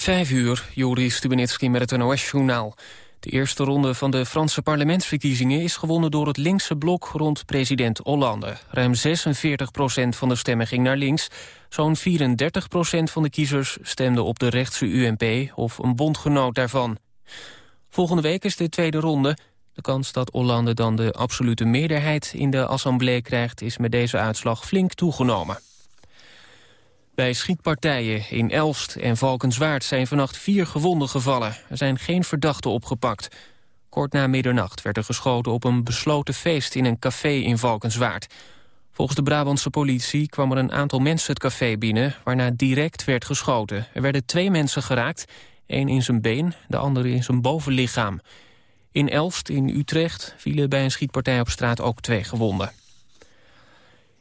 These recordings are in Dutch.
Vijf uur, Joris Stubenitski met het NOS-journaal. De eerste ronde van de Franse parlementsverkiezingen is gewonnen door het linkse blok rond president Hollande. Ruim 46 procent van de stemmen ging naar links. Zo'n 34 procent van de kiezers stemde op de rechtse UMP of een bondgenoot daarvan. Volgende week is de tweede ronde. De kans dat Hollande dan de absolute meerderheid in de assemblée krijgt... is met deze uitslag flink toegenomen. Bij schietpartijen in Elst en Valkenswaard zijn vannacht vier gewonden gevallen. Er zijn geen verdachten opgepakt. Kort na middernacht werd er geschoten op een besloten feest in een café in Valkenswaard. Volgens de Brabantse politie kwam er een aantal mensen het café binnen... waarna direct werd geschoten. Er werden twee mensen geraakt, één in zijn been, de andere in zijn bovenlichaam. In Elst in Utrecht vielen bij een schietpartij op straat ook twee gewonden.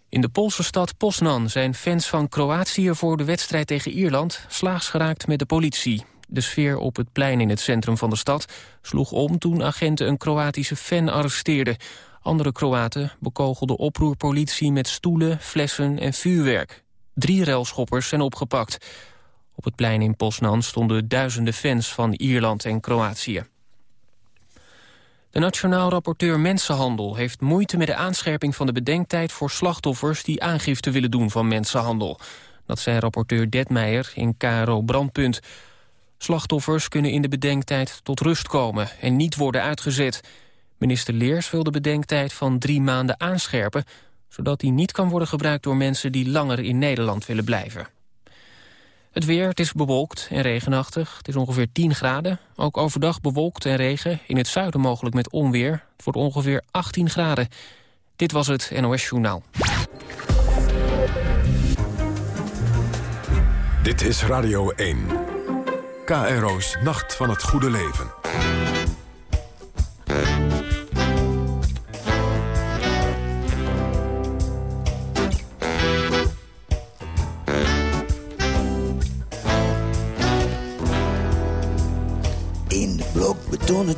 In de Poolse stad Poznan zijn fans van Kroatië voor de wedstrijd tegen Ierland slaags geraakt met de politie. De sfeer op het plein in het centrum van de stad sloeg om toen agenten een Kroatische fan arresteerden. Andere Kroaten bekogelden oproerpolitie met stoelen, flessen en vuurwerk. Drie relschoppers zijn opgepakt. Op het plein in Poznan stonden duizenden fans van Ierland en Kroatië. De Nationaal Rapporteur Mensenhandel heeft moeite met de aanscherping van de bedenktijd voor slachtoffers die aangifte willen doen van mensenhandel. Dat zei rapporteur Detmeijer in KRO Brandpunt. Slachtoffers kunnen in de bedenktijd tot rust komen en niet worden uitgezet. Minister Leers wil de bedenktijd van drie maanden aanscherpen... zodat die niet kan worden gebruikt door mensen die langer in Nederland willen blijven. Het weer, het is bewolkt en regenachtig. Het is ongeveer 10 graden. Ook overdag bewolkt en regen. In het zuiden mogelijk met onweer. Het wordt ongeveer 18 graden. Dit was het NOS Journaal. Dit is Radio 1. KRO's Nacht van het Goede Leven.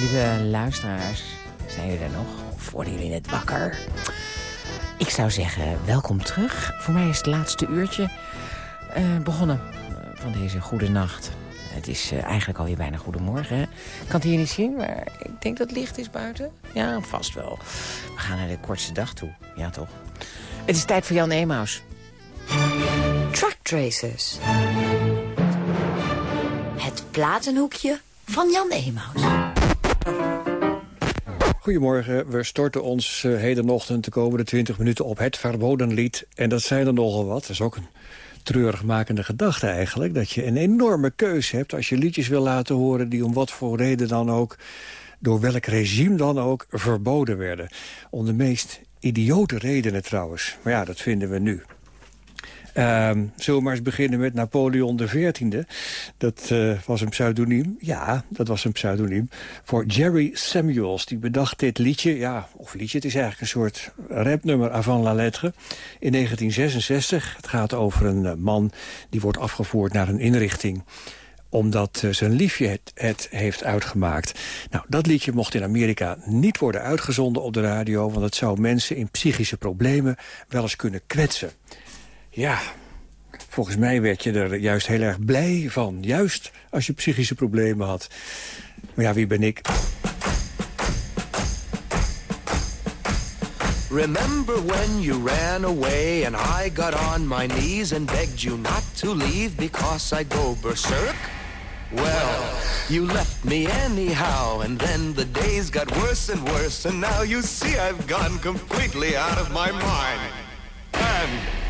Lieve luisteraars, zijn jullie er nog? Of worden jullie net wakker? Ik zou zeggen, welkom terug. Voor mij is het laatste uurtje uh, begonnen uh, van deze goede nacht. Het is uh, eigenlijk alweer bijna goedemorgen. Ik kan het hier niet zien, maar ik denk dat het licht is buiten. Ja, vast wel. We gaan naar de kortste dag toe. Ja, toch? Het is tijd voor Jan Emaus. Truck Tracers. Het platenhoekje van Jan Emaus. Goedemorgen, we storten ons uh, hedenochtend de komende 20 minuten op het verboden lied. En dat zijn er nogal wat. Dat is ook een treurigmakende gedachte eigenlijk. Dat je een enorme keuze hebt als je liedjes wil laten horen... die om wat voor reden dan ook, door welk regime dan ook, verboden werden. Om de meest idiote redenen trouwens. Maar ja, dat vinden we nu. Um, zullen we maar eens beginnen met Napoleon XIV. Dat uh, was een pseudoniem. Ja, dat was een pseudoniem. Voor Jerry Samuels. Die bedacht dit liedje. Ja, of liedje. Het is eigenlijk een soort rapnummer avant la lettre. In 1966. Het gaat over een uh, man die wordt afgevoerd naar een inrichting omdat uh, zijn liefje het, het, heeft uitgemaakt. Nou, dat liedje mocht in Amerika niet worden uitgezonden op de radio... want het zou mensen in psychische problemen wel eens kunnen kwetsen. Ja, volgens mij werd je er juist heel erg blij van. Juist als je psychische problemen had. Maar ja, wie ben ik? Remember when you ran away and I got on my knees and begged you not to leave because I go berserk? Well, you left me anyhow, and then the days got worse and worse, and now you see I've gone completely out of my mind. And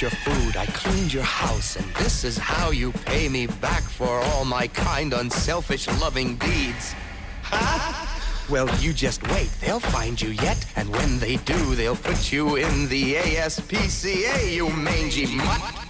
your food, I cleaned your house, and this is how you pay me back for all my kind, unselfish, loving deeds. Huh? Well, you just wait. They'll find you yet, and when they do, they'll put you in the ASPCA, you mangy mutt.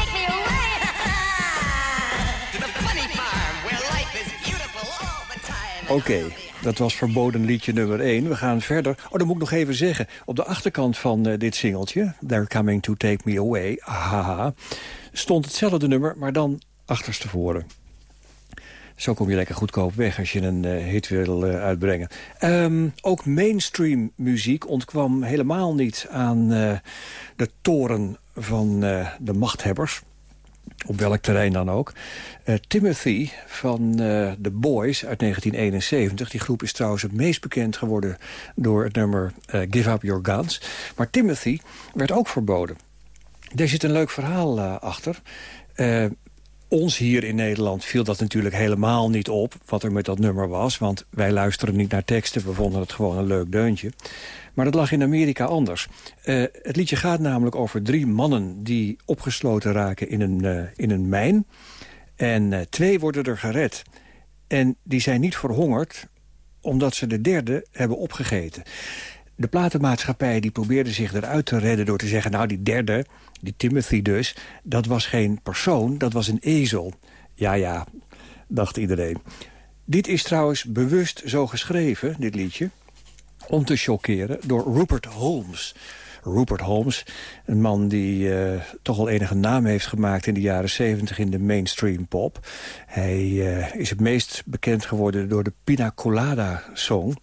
Oké, dat was verboden liedje nummer 1. We gaan verder. Oh, dat moet ik nog even zeggen. Op de achterkant van eh, dit singeltje... They're Coming to Take Me Away, haha... stond hetzelfde nummer, maar dan achterstevoren. Zo kom je lekker goedkoop weg als je een eh, hit wil eh, uitbrengen. Ehm, ook mainstream muziek ontkwam helemaal niet aan de toren van de machthebbers. Op welk terrein dan ook. Eh, Timothy van eh The Boys uit 1971. Die groep is trouwens het meest bekend geworden door het nummer eh, Give Up Your Guns. Maar Timothy werd ook verboden. Daar zit een leuk verhaal achter. Ons hier in Nederland viel dat natuurlijk helemaal niet op... wat er met dat nummer was, want wij luisteren niet naar teksten. We vonden het gewoon een leuk deuntje. Maar dat lag in Amerika anders. Eh, het liedje gaat namelijk over drie mannen... die opgesloten raken in een, eh, in een mijn. En eh, twee worden er gered. En die zijn niet verhongerd omdat ze de derde hebben opgegeten. De platenmaatschappij die probeerde zich eruit te redden door te zeggen... nou, die derde, die Timothy dus, dat was geen persoon, dat was een ezel. Ja, ja, dacht iedereen. Dit is trouwens bewust zo geschreven, dit liedje... om te chockeren door Rupert Holmes. Rupert Holmes, een man die eh, toch al enige naam heeft gemaakt... in de jaren 70 in de mainstream pop. Hij eh, is het meest bekend geworden door de Pina Colada Song...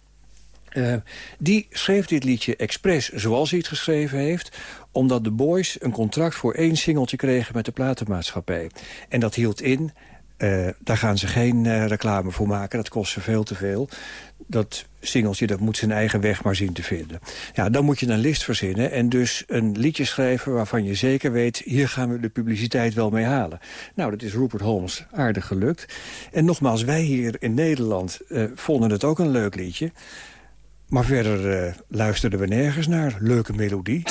Uh, die schreef dit liedje expres zoals hij het geschreven heeft... omdat de Boys een contract voor één singeltje kregen met de platenmaatschappij. En dat hield in, uh, daar gaan ze geen uh, reclame voor maken. Dat kost ze veel te veel. Dat singeltje dat moet zijn eigen weg maar zien te vinden. Ja, dan moet je een list verzinnen en dus een liedje schrijven... waarvan je zeker weet, hier gaan we de publiciteit wel mee halen. Nou, dat is Rupert Holmes aardig gelukt. En nogmaals, wij hier in Nederland vonden het ook een leuk liedje... Maar verder uh, luisterden we nergens naar. Leuke melodie.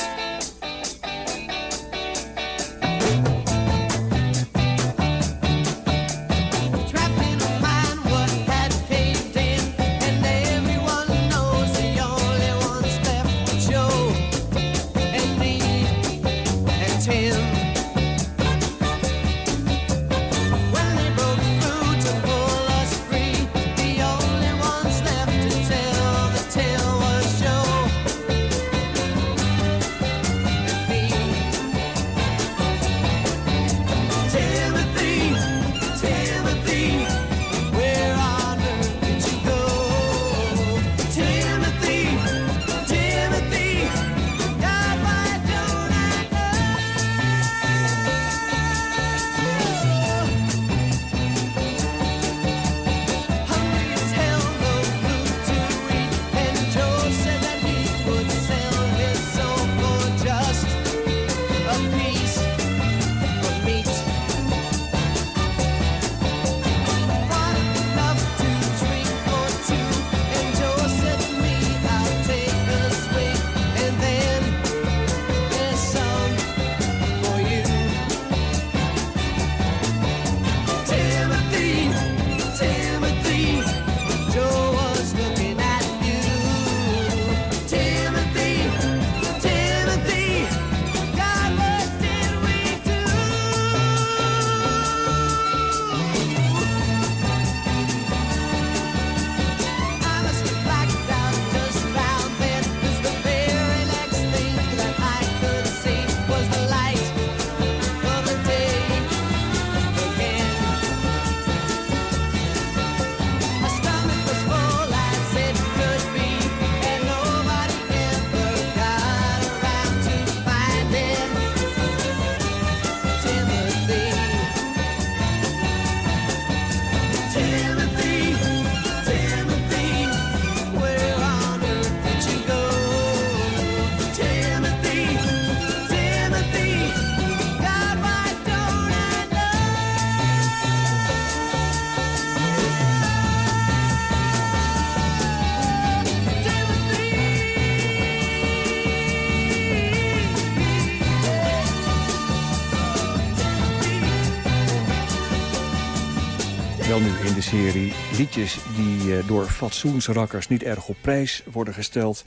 Liedjes die uh, door fatsoensrakkers niet erg op prijs worden gesteld...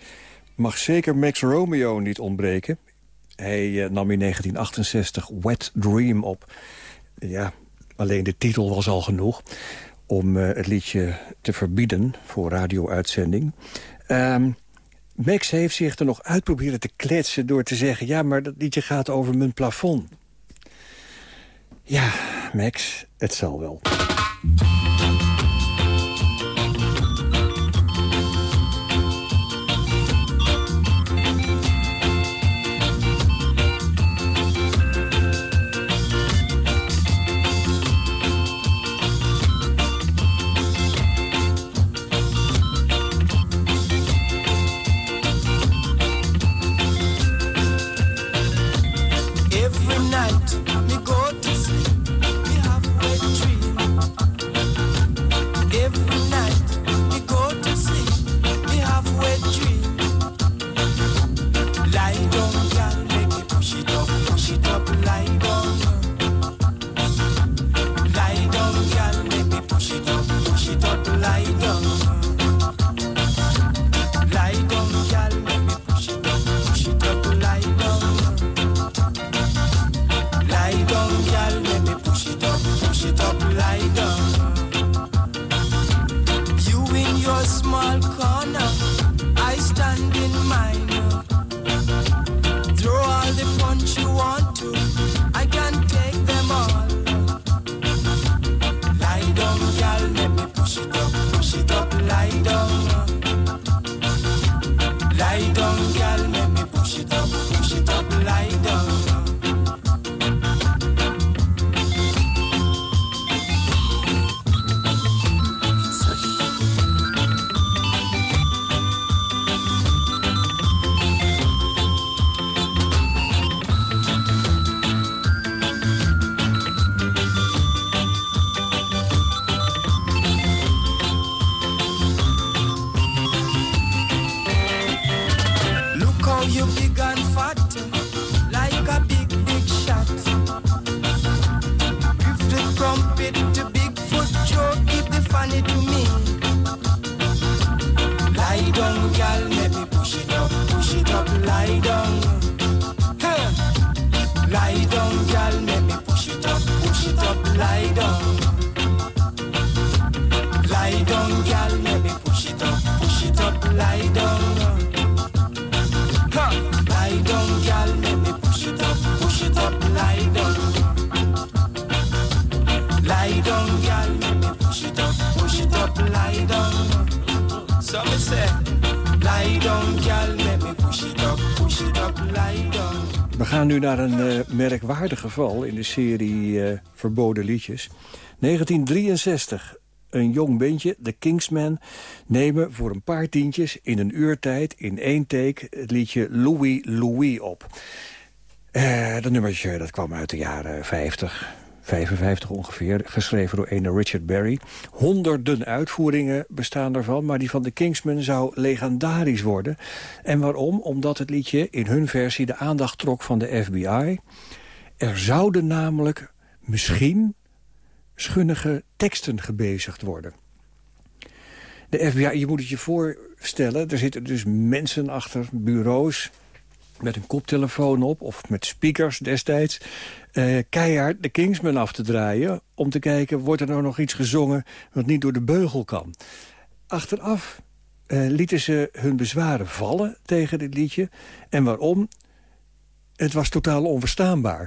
mag zeker Max Romeo niet ontbreken. Hij uh, nam in 1968 Wet Dream op. Ja, alleen de titel was al genoeg om uh, het liedje te verbieden voor radio-uitzending. Um, Max heeft zich er nog uit proberen te kletsen door te zeggen... ja, maar dat liedje gaat over mijn plafond. Ja, Max, het zal wel. a small corner. Nu naar een uh, merkwaardig geval in de serie uh, Verboden Liedjes. 1963. Een jong bandje, de Kingsmen, nemen voor een paar tientjes... in een uurtijd, in één take, het liedje Louis Louis op. Uh, dat nummertje dat kwam uit de jaren 50. 55 ongeveer, geschreven door ene Richard Berry. Honderden uitvoeringen bestaan ervan, maar die van de Kingsmen zou legendarisch worden. En waarom? Omdat het liedje in hun versie de aandacht trok van de FBI. Er zouden namelijk misschien schunnige teksten gebezigd worden. De FBI, je moet het je voorstellen, er zitten dus mensen achter bureaus met een koptelefoon op of met speakers destijds... Uh, keihard de Kingsman af te draaien... om te kijken, wordt er nou nog iets gezongen wat niet door de beugel kan. Achteraf uh, lieten ze hun bezwaren vallen tegen dit liedje. En waarom? Het was totaal onverstaanbaar.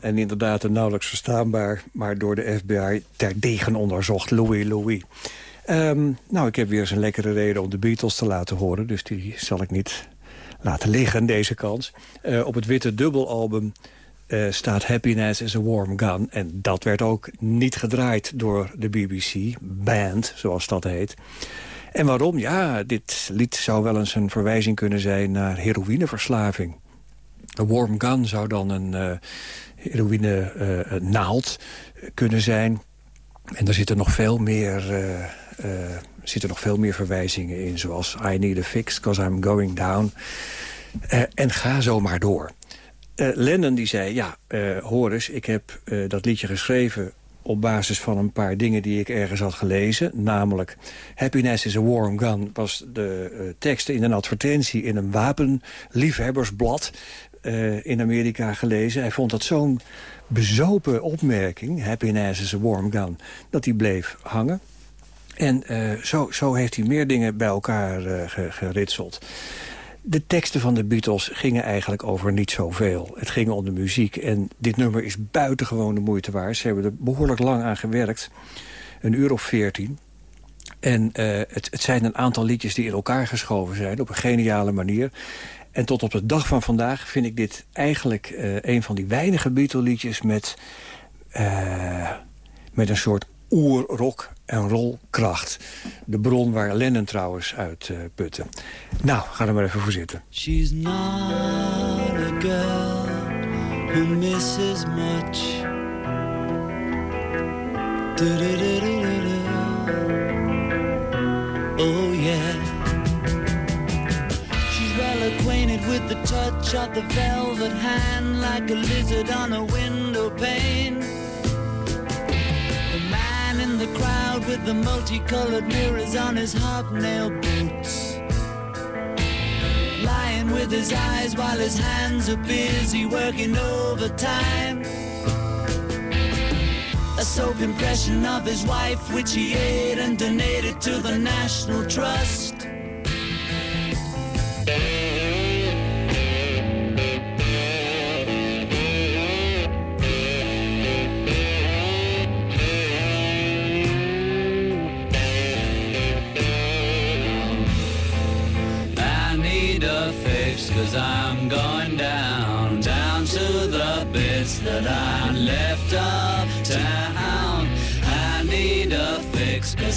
En inderdaad een nauwelijks verstaanbaar... maar door de FBI terdegen onderzocht Louis Louis. Ehm, nou, ik heb weer eens een lekkere reden om de Beatles te laten horen... dus die zal ik niet laten liggen, deze kans. Uh, op het witte dubbelalbum uh, staat Happiness is a Warm Gun. En dat werd ook niet gedraaid door de BBC, Band, zoals dat heet. En waarom? Ja, dit lied zou wel eens een verwijzing kunnen zijn naar heroïneverslaving. Een warm gun zou dan een uh, heroïne uh, naald kunnen zijn. En er zitten nog veel meer, uh, zitten nog veel meer verwijzingen in. Zoals I need a fix, because I'm going down. en ga zo maar door. Lennon die zei, ja, hoor eens, ik heb dat liedje geschreven op basis van een paar dingen die ik ergens had gelezen. Namelijk, Happiness is a Warm Gun was de uh, tekst in een advertentie... in een wapenliefhebbersblad uh, in Amerika gelezen. Hij vond dat zo'n bezopen opmerking, Happiness is a Warm Gun... dat die bleef hangen. En uh, zo, zo heeft hij meer dingen bij elkaar geritseld. De teksten van de Beatles gingen eigenlijk over niet zoveel. Het ging om de muziek. En dit nummer is buitengewoon de moeite waard. Ze hebben er behoorlijk lang aan gewerkt. Een uur of veertien. En het, het, zijn een aantal liedjes die in elkaar geschoven zijn... op een geniale manier. En tot op de dag van vandaag vind ik dit eigenlijk uh, een van die weinige Beatle-liedjes... met, uh, met een soort oerrock en rolkracht. De bron waar Lennon trouwens uit uh, putte. Nou, ga er maar even voor zitten. She's not a girl who misses much. Oh yeah. Acquainted with the touch of the velvet hand like a lizard on a window pane. The man in the crowd with the multicolored mirrors on his hobnail boots. Lying with his eyes while his hands are busy working overtime. A soap impression of his wife, which he ate and donated to the National Trust.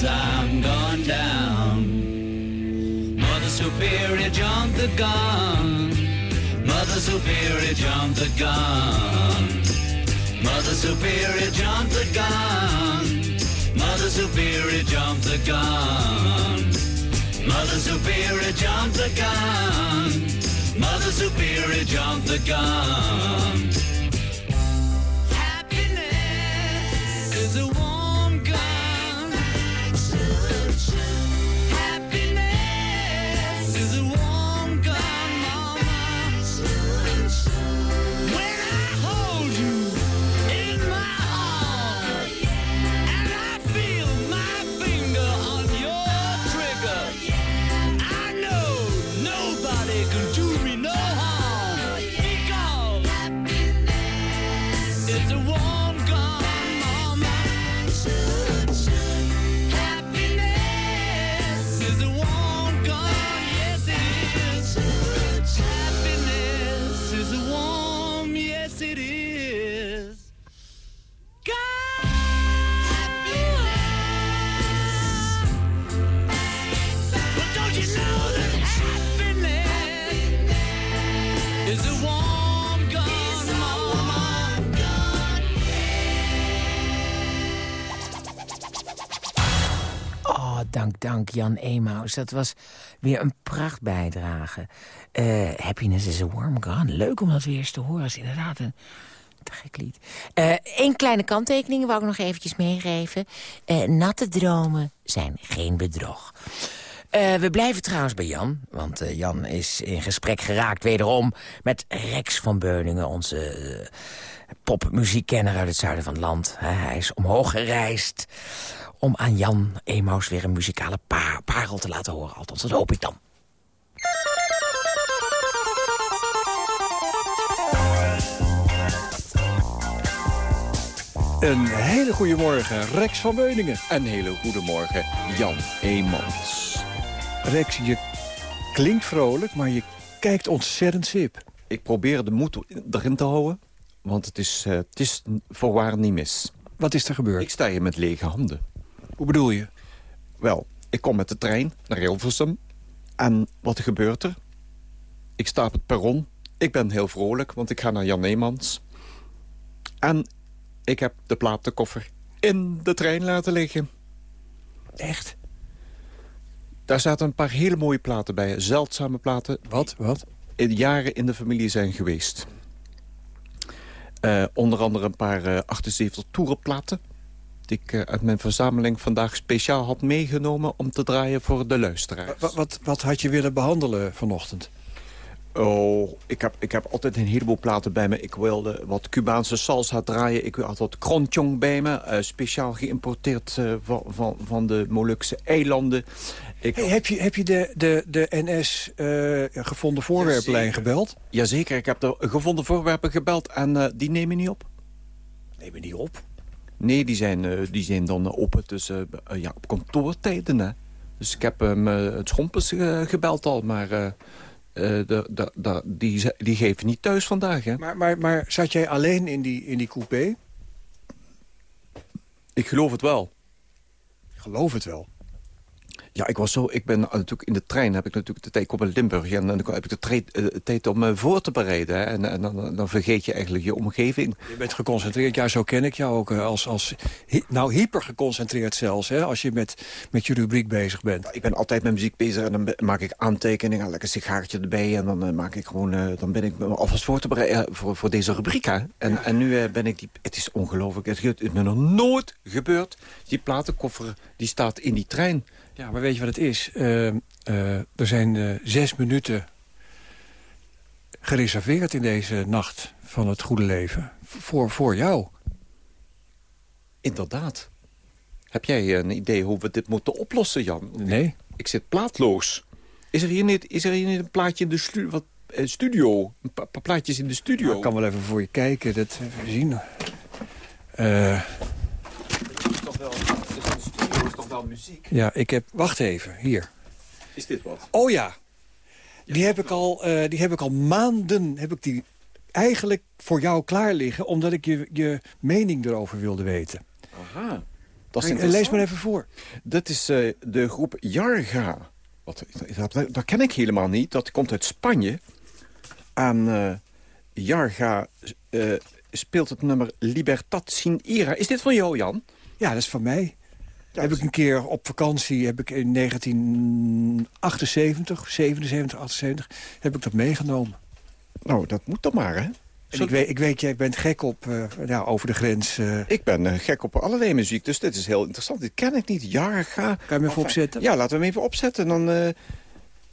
I'm going down. Mother Superior jumped the gun. Mother Superior jumped the gun. Mother Superior jumped the gun. Mother Superior jumped the gun. Mother Superior jumped the gun. Mother Superior jumped the gun. Jan Emaus. Dat was weer een prachtbijdrage. Eh Happiness is a warm gun. Leuk om dat weer eens te horen. Is inderdaad een gek lied. Eén kleine kanttekening wou ik nog eventjes meegeven. Eh, natte dromen zijn geen bedrog. Eh, we blijven trouwens bij Jan, want eh, Jan is in gesprek geraakt wederom met Rex van Beuningen, onze eh, popmuziekkenner uit het zuiden van het land. Hij is omhoog gereisd om aan Jan Emaus weer een muzikale pa parel te laten horen. Althans, dat hoop ik dan. Een hele goede morgen, Rex van Beuningen. Een hele goede morgen, Jan Eemans. Rex, je klinkt vrolijk, maar je kijkt ontzettend sip. Ik probeer de moed erin te houden, want het is, uh, het is voorwaar niet mis. Wat is er gebeurd? Ik sta hier met lege handen. Hoe bedoel je? Wel, ik kom met de trein naar Hilversum. En wat gebeurt er? Ik sta op het perron. Ik ben heel vrolijk, want ik ga naar Jan Eemans. En ik heb de platenkoffer in de trein laten liggen. Echt? Daar zaten een paar hele mooie platen bij. Zeldzame platen. Wat? Wat? In jaren in de familie zijn geweest. Uh, onder andere een paar uh, 78 toerenplaten. Die ik uh, uit mijn verzameling vandaag speciaal had meegenomen... om te draaien voor de luisteraars. Wat, wat, wat had je willen behandelen vanochtend? Oh, ik heb, ik heb altijd een heleboel platen bij me. Ik wilde wat Cubaanse salsa draaien. Ik had wat kronchong bij me. Uh, speciaal geïmporteerd uh, van, van, van de Molukse eilanden. Ik... Hey, heb je, heb je de, de, de NS uh, gevonden voorwerpenlijn gebeld? Jazeker, ik heb de gevonden voorwerpen gebeld en die nemen niet op. Nemen niet op? Nee, die zijn, die zijn dan open tussen, ja, op kantoortijden. Hè. Dus ik heb het schompers gebeld al, maar... Uh, de, de, de, die, die geven niet thuis vandaag, hè? Maar, maar, maar zat jij alleen in die, in die coupé? Ik geloof het wel. Ik geloof het wel. Ja, ik was zo. Ik ben natuurlijk in de trein heb ik natuurlijk de tijd. Ik kom uit Limburg en dan heb ik de trein, uh, tijd om me voor te bereiden. Hè, en, en dan, dan, vergeet je eigenlijk je omgeving. Je bent geconcentreerd. Ja, zo ken ik jou ook als, als nou hyper geconcentreerd zelfs. Hè, als je met, met je rubriek bezig bent. Ja, ik ben altijd met muziek bezig en dan maak ik aantekeningen, lekker sigaartje erbij en dan uh, maak ik gewoon, uh, dan ben ik me alvast voor te bereiden voor, voor deze rubriek. Hè. En, ja. en nu ben ik die. Het is ongelooflijk. Het, het is me nog nooit gebeurd. Die platenkoffer die staat in die trein. Ja, maar weet je wat het is? Uh, uh, er zijn uh, zes minuten gereserveerd in deze nacht van het goede leven. Voor, voor jou. Inderdaad. Heb jij een idee hoe we dit moeten oplossen, Jan? Nee. Ik zit plaatloos. Is er hier niet, is er hier niet een plaatje in de stu wat, studio? Een paar plaatjes in de studio? Nou, ik kan wel even voor je kijken, dat even zien. Eh muziek. Ja, ik heb... Wacht even, hier. Is dit wat? Oh ja. Die, ja, heb, ik al, uh, die heb ik al maanden... Heb ik die eigenlijk voor jou klaar liggen... omdat ik je, je mening erover wilde weten. Aha. Dat is lees maar even voor. Dat is uh, de groep Jarga. Wat, dat, dat, ken ik helemaal niet. Dat komt uit Spanje. En uh, Jarga speelt het nummer Libertad sin ira. Is dit van jou, Jan? Ja, dat is van mij. Ja, heb ik een keer op vakantie, heb ik in 1978, 77, 78, heb ik dat meegenomen. Nou, dat moet dan maar, hè? En ik, weet, ik weet, jij bent gek op uh, ja, over de grens. Uh... Ik ben uh, gek op allerlei muziek, dus dit is heel interessant. Dit ken ik niet. Ja, ga. Kan je hem even opzetten? Ja, laten we hem even opzetten. Dan,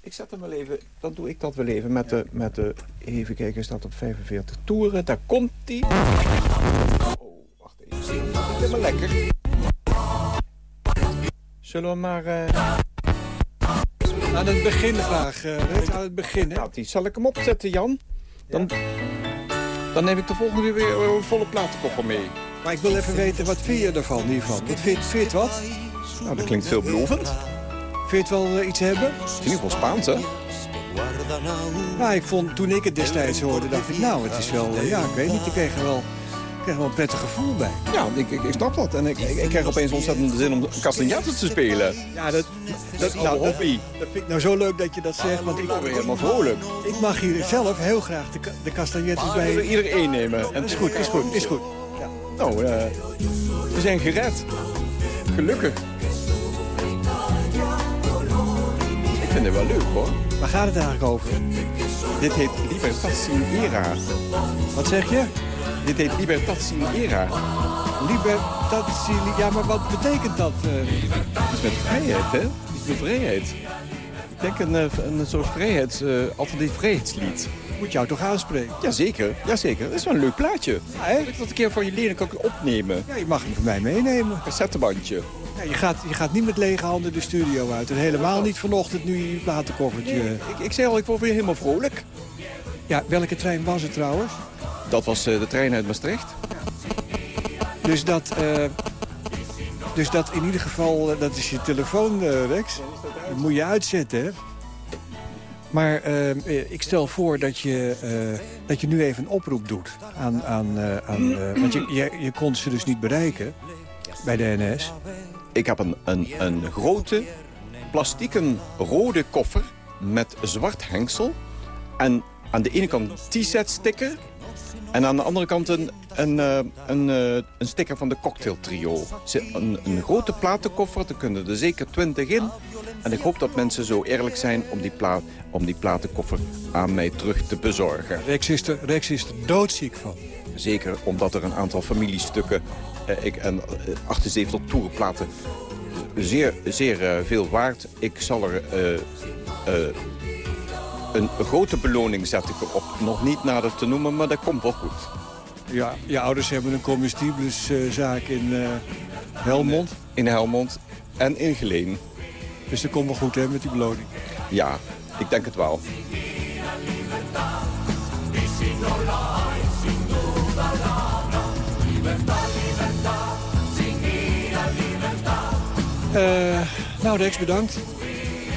ik zet hem wel even, dan doe ik dat wel even met, de, met de... Even kijken, staat op 45 toeren. Daar komt hij. Oh, wacht even. Dat is helemaal lekker. Zullen we maar... Uh... Aan het begin graag, uh, aan het begin. Hè? Nou, die zal ik hem opzetten, Jan. Dan, dan neem ik de volgende weer een volle platenkoffer mee. Maar ik wil even weten, wat vind je ervan hiervan? Wat vind, vind je wat? Nou, dat klinkt veelbelovend. Vind je het wel uh, iets hebben? In ieder geval Spaans, hè? Nou, ik vond, toen ik het destijds hoorde, dacht ik, nou, het is wel, ja, ik weet niet, ik kreeg er wel... Ik krijg wel een prettig gevoel bij. Ja, ik, ik, ik snap dat. En ik, ik, ik krijg opeens ontzettend zin om castanjettes te spelen. Ja, dat, dat, nou, dat, hobby. dat vind ik nou zo leuk dat je dat zegt. Want ik ben helemaal vrolijk. Ik mag hier zelf heel graag de, de castanjettes bij... We iedereen nemen. En is goed, is goed, is goed. Ja. Nou, uh, we zijn gered. Gelukkig. Ik vind het wel leuk, hoor. Waar gaat het eigenlijk over? Dit heet Libertad sin Era. Wat zeg je? Dit heet Libertad sin Era. Libertad sin... Ja, maar wat betekent dat? Uh... Iets met vrijheid, hè? Iets met vrijheid. Ik denk een, een soort vrijheids... Uh, alternatief vrijheidslied. Moet jou toch aanspreken? Jazeker, jazeker. Dat is wel een leuk plaatje. Ja, hè? Ik dat een keer van je leren kan ik opnemen. Ja, je mag hem van mij meenemen. Cassettebandje. Ja, je, gaat, je gaat niet met lege handen de studio uit. En helemaal niet vanochtend nu je platenkoffertje... Nee, ik, ik zei al, ik word weer helemaal vrolijk. Ja, welke trein was het trouwens? Dat was uh, de trein uit Maastricht. Dus dat, eh, dus dat in ieder geval, eh, dat is je telefoon, eh, Rex. Dat moet je uitzetten, hè? Maar eh, ik stel voor dat je, eh, dat je nu even een oproep doet. Aan, aan, eh, aan, eh, want je, je, je kon ze dus niet bereiken bij de NS. Ik heb een, een, een grote plastieken rode koffer met zwart hengsel. En aan de ene kant T-set sticker. En aan de andere kant een, een, eh, een, eh, een sticker van de cocktail trio. Een, een grote platenkoffer, er kunnen er zeker 20 in. En ik hoop dat mensen zo eerlijk zijn om die, plaat, om die platenkoffer aan mij terug te bezorgen. Rex is er, Rex is er doodziek van. Zeker omdat er een aantal familiestukken eh, ik, en eh, 78 toerenplaten eh, zeer, zeer eh, veel waard. Ik zal er een grote beloning zet ik erop. Nog niet nader te noemen, maar dat komt wel goed. Ja, je ouders hebben een comestibleszaak in eh, Helmond. In Helmond en in Geleen. Dus dat komt wel goed hè, met die beloning. Ja, ik denk het wel. Eh, nou, Rex, bedankt.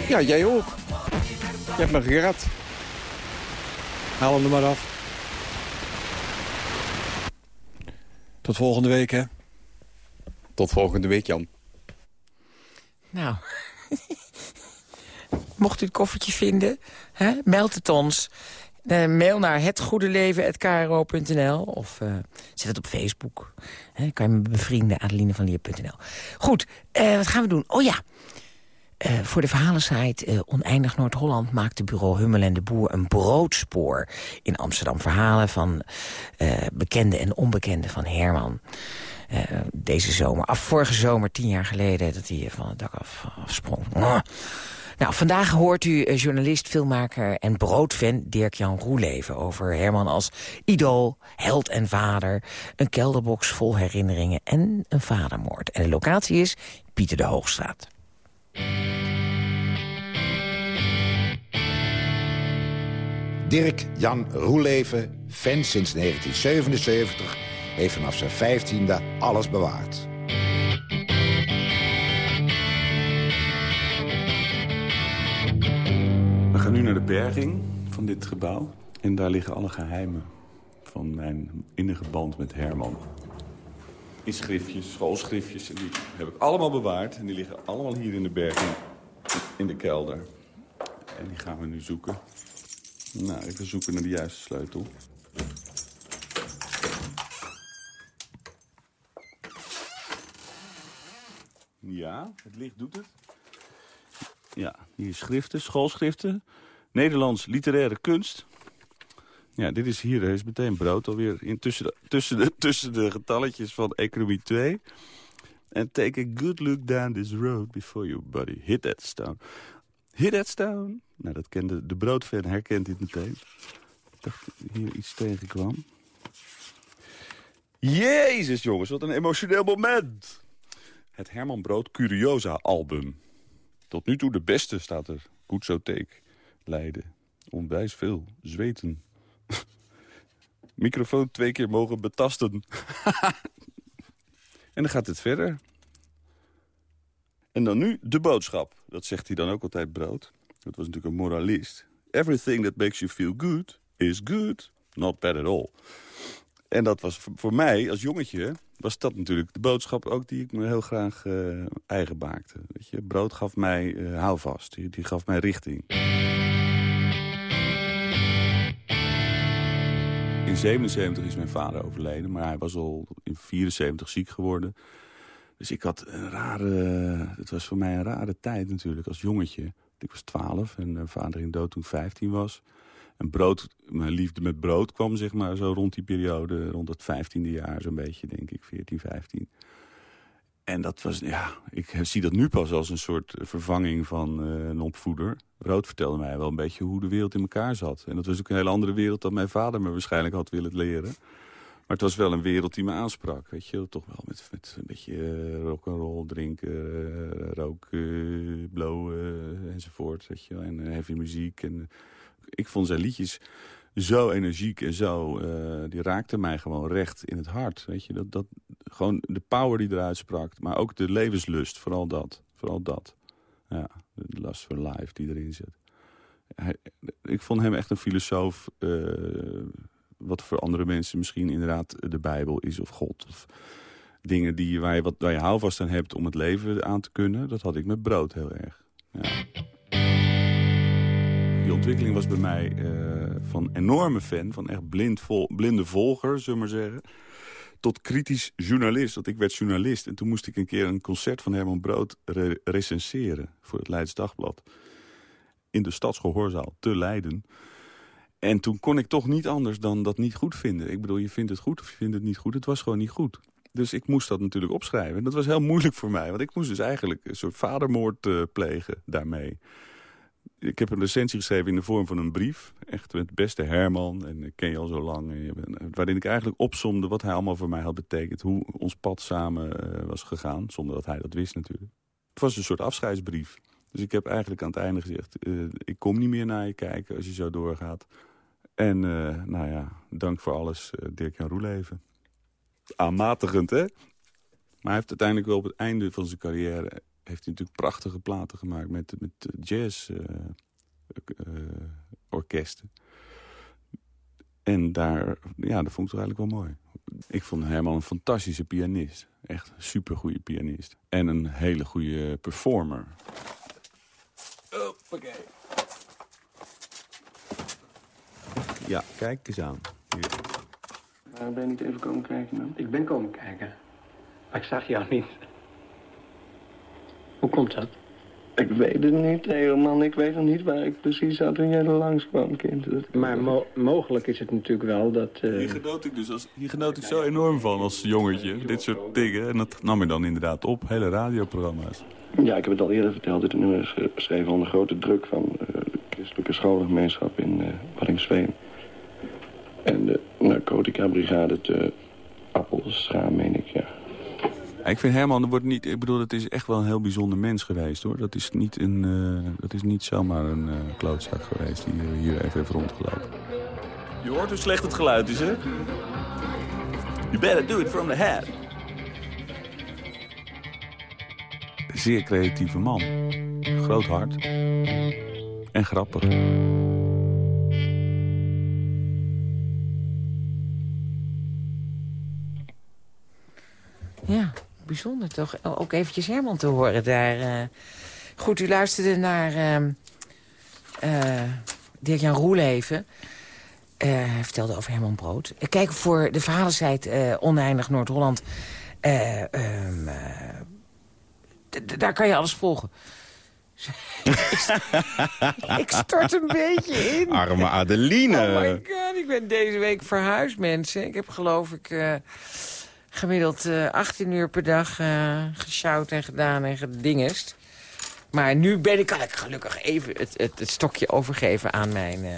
Ja, jij ook. Je hebt me gered. Haal hem er maar af. Tot volgende week, hè? Tot volgende week, Jan. Nou, mocht u het koffertje vinden, hè, meld het ons. Eh, mail naar hetgoedeleven.kro.nl of eh, zet het op Facebook. Hè, kan je me bevrienden, adelinevanlier.nl. Goed, eh, wat gaan we doen? Oh ja, eh, voor de verhalensite eh, Oneindig Noord-Holland... maakte bureau Hummel en de Boer een broodspoor in Amsterdam. Verhalen van eh, bekende en onbekende van Herman. Deze zomer, af vorige zomer, tien jaar geleden... dat hij van het dak af, afsprong. Nou, vandaag hoort u journalist, filmmaker en broodfan Dirk-Jan Roeleven... over Herman als idool, held en vader... een kelderbox vol herinneringen en een vadermoord. En de locatie is Pieter de Hoogstraat. Dirk Jan Roeleven, fan sinds 1977, heeft vanaf zijn vijftiende alles bewaard. We gaan nu naar de berging van dit gebouw. En daar liggen alle geheimen van mijn innige band met Herman. In schriftjes, schoolschriftjes. En die heb ik allemaal bewaard. En die liggen allemaal hier in de berging, in de kelder. En die gaan we nu zoeken. Nou, even zoeken naar de juiste sleutel. Ja, het licht doet het. Ja, hier schriften, schoolschriften. Nederlands literaire kunst. Ja, dit is hier, er is meteen brood alweer in tussen, de, tussen, de, tussen de getalletjes van economie 2. And take a good look down this road before you buddy hit that stone. Hit that stone. Nou, dat kende de broodfan, herkent dit meteen. Ik dacht hier iets tegenkwam. Jezus, jongens, wat een emotioneel moment. Het Herman Brood Curiosa album. Tot nu toe de beste staat er. Koetsotheek, Leiden. Onwijs veel. Zweten. Microfoon twee keer mogen betasten. en dan gaat het verder. En dan nu de boodschap. Dat zegt hij dan ook altijd brood. Dat was natuurlijk een moralist. Everything that makes you feel good is good. Not bad at all. En dat was voor- mij als jongetje... was dat natuurlijk de boodschap ook die ik me heel graag eh, eigen maakte. Weet je? Brood gaf mij eh, houvast. Die, die gaf mij richting. In 77 is mijn vader overleden, maar hij was al in 74 ziek geworden. Dus ik had een rare... Het was voor mij een rare tijd natuurlijk, als jongetje. Ik was 12 en mijn vader ging dood toen ik 15 was. En brood, mijn liefde met brood kwam zeg maar zo rond die periode, rond het 15e jaar zo'n beetje, denk ik, 14, 15. En dat was, ja, ik zie dat nu pas als een soort vervanging van eh, een opvoeder. Brood vertelde mij wel een beetje hoe de wereld in elkaar zat. En dat was ook een hele andere wereld dan mijn vader me waarschijnlijk had willen leren. Maar het was wel een wereld die me aansprak, weet je. Toch wel met, met een beetje uh, rock'n'roll, drinken, uh, roken, blowen enzovoort, weet je. En heavy muziek. En ik vond zijn liedjes zo energiek en zo... eh, die raakte mij gewoon recht in het hart. Weet je, dat, dat, gewoon de power die eruit sprak. Maar ook de levenslust, vooral dat. Vooral dat. Ja, de lust for life die erin zit. Ik vond hem echt een filosoof... eh, wat voor andere mensen misschien inderdaad de Bijbel is of God. Of dingen die, waar, je wat, waar je houvast aan hebt om het leven aan te kunnen. Dat had ik met brood heel erg. Ja. Die ontwikkeling was bij mij eh, van enorme fan, van echt blind vol, blinde volger, zullen we maar zeggen. Tot kritisch journalist, want ik werd journalist. En toen moest ik een keer een concert van Herman Brood re recenseren voor het Leids Dagblad. In de Stadsgehoorzaal te Leiden. En toen kon ik toch niet anders dan dat niet goed vinden. Ik bedoel, je vindt het goed of je vindt het niet goed. Het was gewoon niet goed. Dus ik moest dat natuurlijk opschrijven. En dat was heel moeilijk voor mij. Want ik moest dus eigenlijk een soort vadermoord uh, plegen daarmee. Ik heb een recensie geschreven in de vorm van een brief. Echt met beste Herman. En ik ken je al zo lang. Waarin ik eigenlijk opzomde wat hij allemaal voor mij had betekend. Hoe ons pad samen uh, was gegaan. Zonder dat hij dat wist natuurlijk. Het was een soort afscheidsbrief. Dus ik heb eigenlijk aan het einde gezegd... Uh, ik kom niet meer naar je kijken als je zo doorgaat. En nou ja, dank voor alles, uh, Dirk-Jan Roeleven. Aanmatigend, hè? Maar hij heeft uiteindelijk wel op het einde van zijn carrière... heeft hij natuurlijk prachtige platen gemaakt met, met jazz-orkesten. en daar, ja, dat vond ik toch eigenlijk wel mooi. Ik vond Herman een fantastische pianist. Echt een supergoeie pianist. En een hele goede performer. Oh, oké. Ja, kijk eens aan. Hier. Waarom ben je niet even komen kijken dan? Ik ben komen kijken. Maar ik zag jou niet. Hoe komt dat? Ik weet het niet helemaal. Ik weet nog niet waar ik precies zat toen jij er langskwam, kind. Dat maar mo mogelijk is het natuurlijk wel dat... Uh... Hier, genoot ik dus als, hier genoot ik zo enorm van als jongetje. Dit soort dingen. En dat nam ik dan inderdaad op. Hele radioprogramma's. Ja, ik heb het al eerder verteld. Dit nummer is geschreven onder grote druk van uh, de christelijke scholengemeenschap in uh. En de narcotica-brigade te meen ik, ja. Ik vind Herman, er wordt niet, ik bedoel, het is echt wel een heel bijzonder mens geweest, hoor. Dat is niet, een, uh, dat is niet zomaar een uh, klootzak geweest die hier even heeft rondgelopen. Je hoort hoe slecht het geluid is, hè? You better do it from the head. Zeer creatieve man. Groot hart. En grappig. Bijzonder toch. Ook eventjes Herman te horen daar. Uh, goed, u luisterde naar uh, Dirk-Jan Roeleven. hij vertelde over Herman Brood. Kijk voor de verhalensite Oneindig Noord-Holland. Um, daar kan je alles volgen. ik stort een beetje in. Arme Adeline. Oh my god, ik ben deze week verhuisd, mensen. Ik heb geloof ik uh, gemiddeld uh, 18 uur per dag uh, gesjouwd en gedaan en gedingest. Maar nu ben ik, kan ik gelukkig even het, het, het stokje overgeven aan mijn, uh,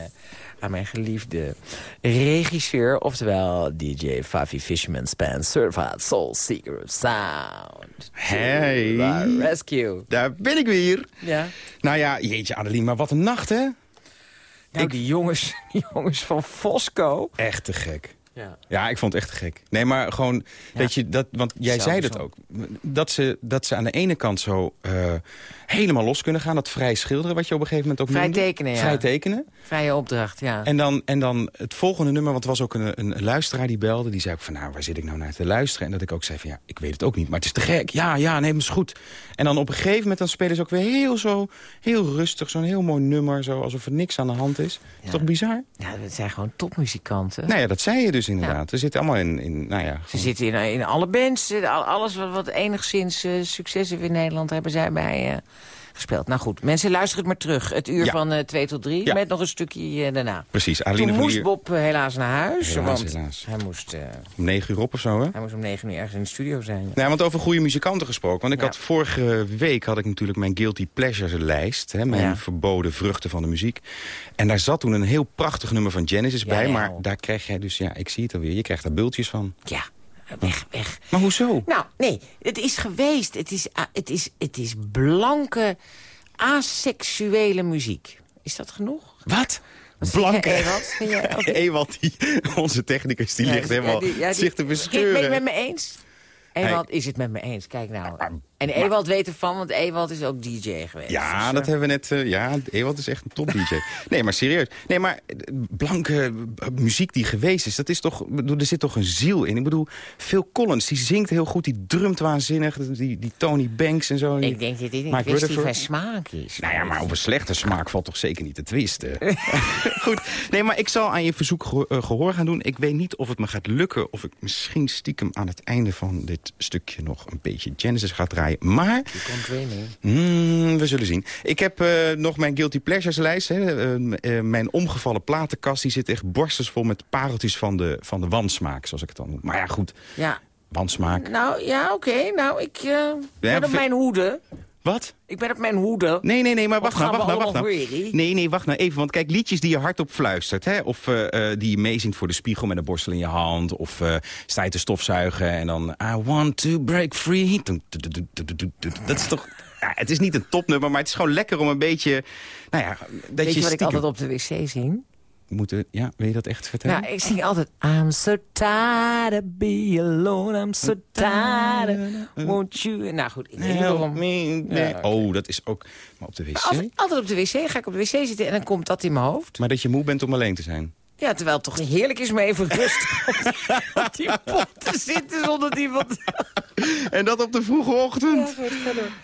aan mijn geliefde regisseur. Oftewel DJ Favi Fishman Span Certified Soul Seeker of Sound. Hey. Rescue. Daar ben ik weer. Ja. Nou ja, jeetje Adeline, maar wat een nacht hè? Nou, ik... die, jongens, die jongens van Fosco. Echt te gek. Ja. ja, ik vond het echt gek. Nee, maar gewoon, ja. dat je dat, want jij zei dat ook. Dat ze, dat ze aan de ene kant zo uh, helemaal los kunnen gaan. Dat vrij schilderen, wat je op een gegeven moment ook vrij noemde. tekenen, ja. Vrij tekenen. Vrije opdracht, ja. En dan, en dan het volgende nummer, want er was ook een, een luisteraar die belde. Die zei ook van, nou, waar zit ik nou naar te luisteren? En dat ik ook zei van, ja, ik weet het ook niet, maar het is te gek. Ja, ja, nee, dat is goed. En dan op een gegeven moment, dan spelen ze ook weer heel zo, heel rustig. Zo'n heel mooi nummer, zo alsof er niks aan de hand is. Ja. Is toch bizar? Ja, dat zijn gewoon topmuzikanten. Nou ja, dat zei je dus inderdaad. Er zitten allemaal in, in nou ja. Ze zitten in, in alle bands. Alles wat, wat enigszins uh, succes heeft in Nederland hebben zij bij uh, gespeeld. Nou goed, mensen luisteren het maar terug. Het uur ja. van uh, 2 tot 3, ja. met nog een stukje uh, daarna. Precies. Adeline Toen moest hier... Bob uh, helaas naar huis. Helaas, want helaas. Hij moest... om 9 uur op of zo, hè? Hij moest om 9 uur ergens in de studio zijn. Ja, ja want over goede muzikanten gesproken. Want ik had vorige week had ik natuurlijk mijn Guilty Pleasures lijst. Hè, mijn verboden vruchten van de muziek. En daar zat toen een heel prachtig nummer van Genesis bij. Maar daar kreeg jij dus, ja, ik zie het alweer. Je krijgt daar bultjes van. Ja. Weg, weg. Maar hoezo? Nou, nee, het is geweest. Het is, het is, het is blanke, aseksuele muziek. Is dat genoeg? Wat? Blanke... Ewald? Ewald, die, onze technicus, die Ja, ligt helemaal ja, die- zich te Ben je bescheuren. het met me eens? Ewald is het met me eens. Kijk nou. En Ewald weet ervan, want Ewald is ook DJ geweest. Ja, Dus, dat eh, hebben we net... eh, ja, Ewald is echt een top-dj. nee, maar serieus. Nee, maar eh, blanke muziek die geweest is, dat is toch... Er zit toch een ziel in. Ik bedoel, Phil Collins, die zingt heel goed, die drumt waanzinnig. Die, die Tony Banks en zo. Ik denk dat dit een Mike kwestie Rutherford. van smaak is. Nou ja, maar over slechte smaak valt toch zeker niet te twisten. Goed, nee, maar ik zal aan je verzoek geho- eh, gehoor gaan doen. Ik weet niet of het me gaat lukken... of ik misschien stiekem aan het einde van dit stukje nog een beetje Genesis ga draaien. Maar Hmm, we zullen zien. Ik heb eh, nog mijn Guilty Pleasures lijst. Hè. Eh, eh, mijn omgevallen platenkast die zit echt borstensvol met pareltjes van de, van de wansmaak, zoals ik het dan noem. Maar ja, goed, Ja, wansmaak. nou ja, oké. Nou, ik eh, ben op we- mijn hoede. Wat? Ik ben op mijn hoede. Nee, nee, nee, maar wacht nou, gaan wacht nou, wacht nou. Nee, nee, wacht nou even. Want kijk, liedjes die je hardop fluistert. Hè, of eh, eh, die je meezingt voor de spiegel met een borstel in je hand. Of eh sta je te stofzuigen en dan... I want to break free. Dat is toch... Ja, het is niet een topnummer, maar het is gewoon lekker om een beetje... Nou ja, dat Weet je wat ik altijd op de wc zing? Moeten, ja, wil je dat echt vertellen? Nou, ik zing altijd... I'm so tired to be alone, I'm so tired of- Won't you... Nou goed, ik weet niet Help waarom. me. Nee. Ja. Oh, dat is ook... Maar op de wc? Altijd, altijd op de wc, ga ik op de wc zitten en dan komt dat in mijn hoofd. Maar dat je moe bent om alleen te zijn. Ja, terwijl het toch heerlijk is om even rustig op die- op die pot te zitten zonder iemand... En dat op de vroege ochtend.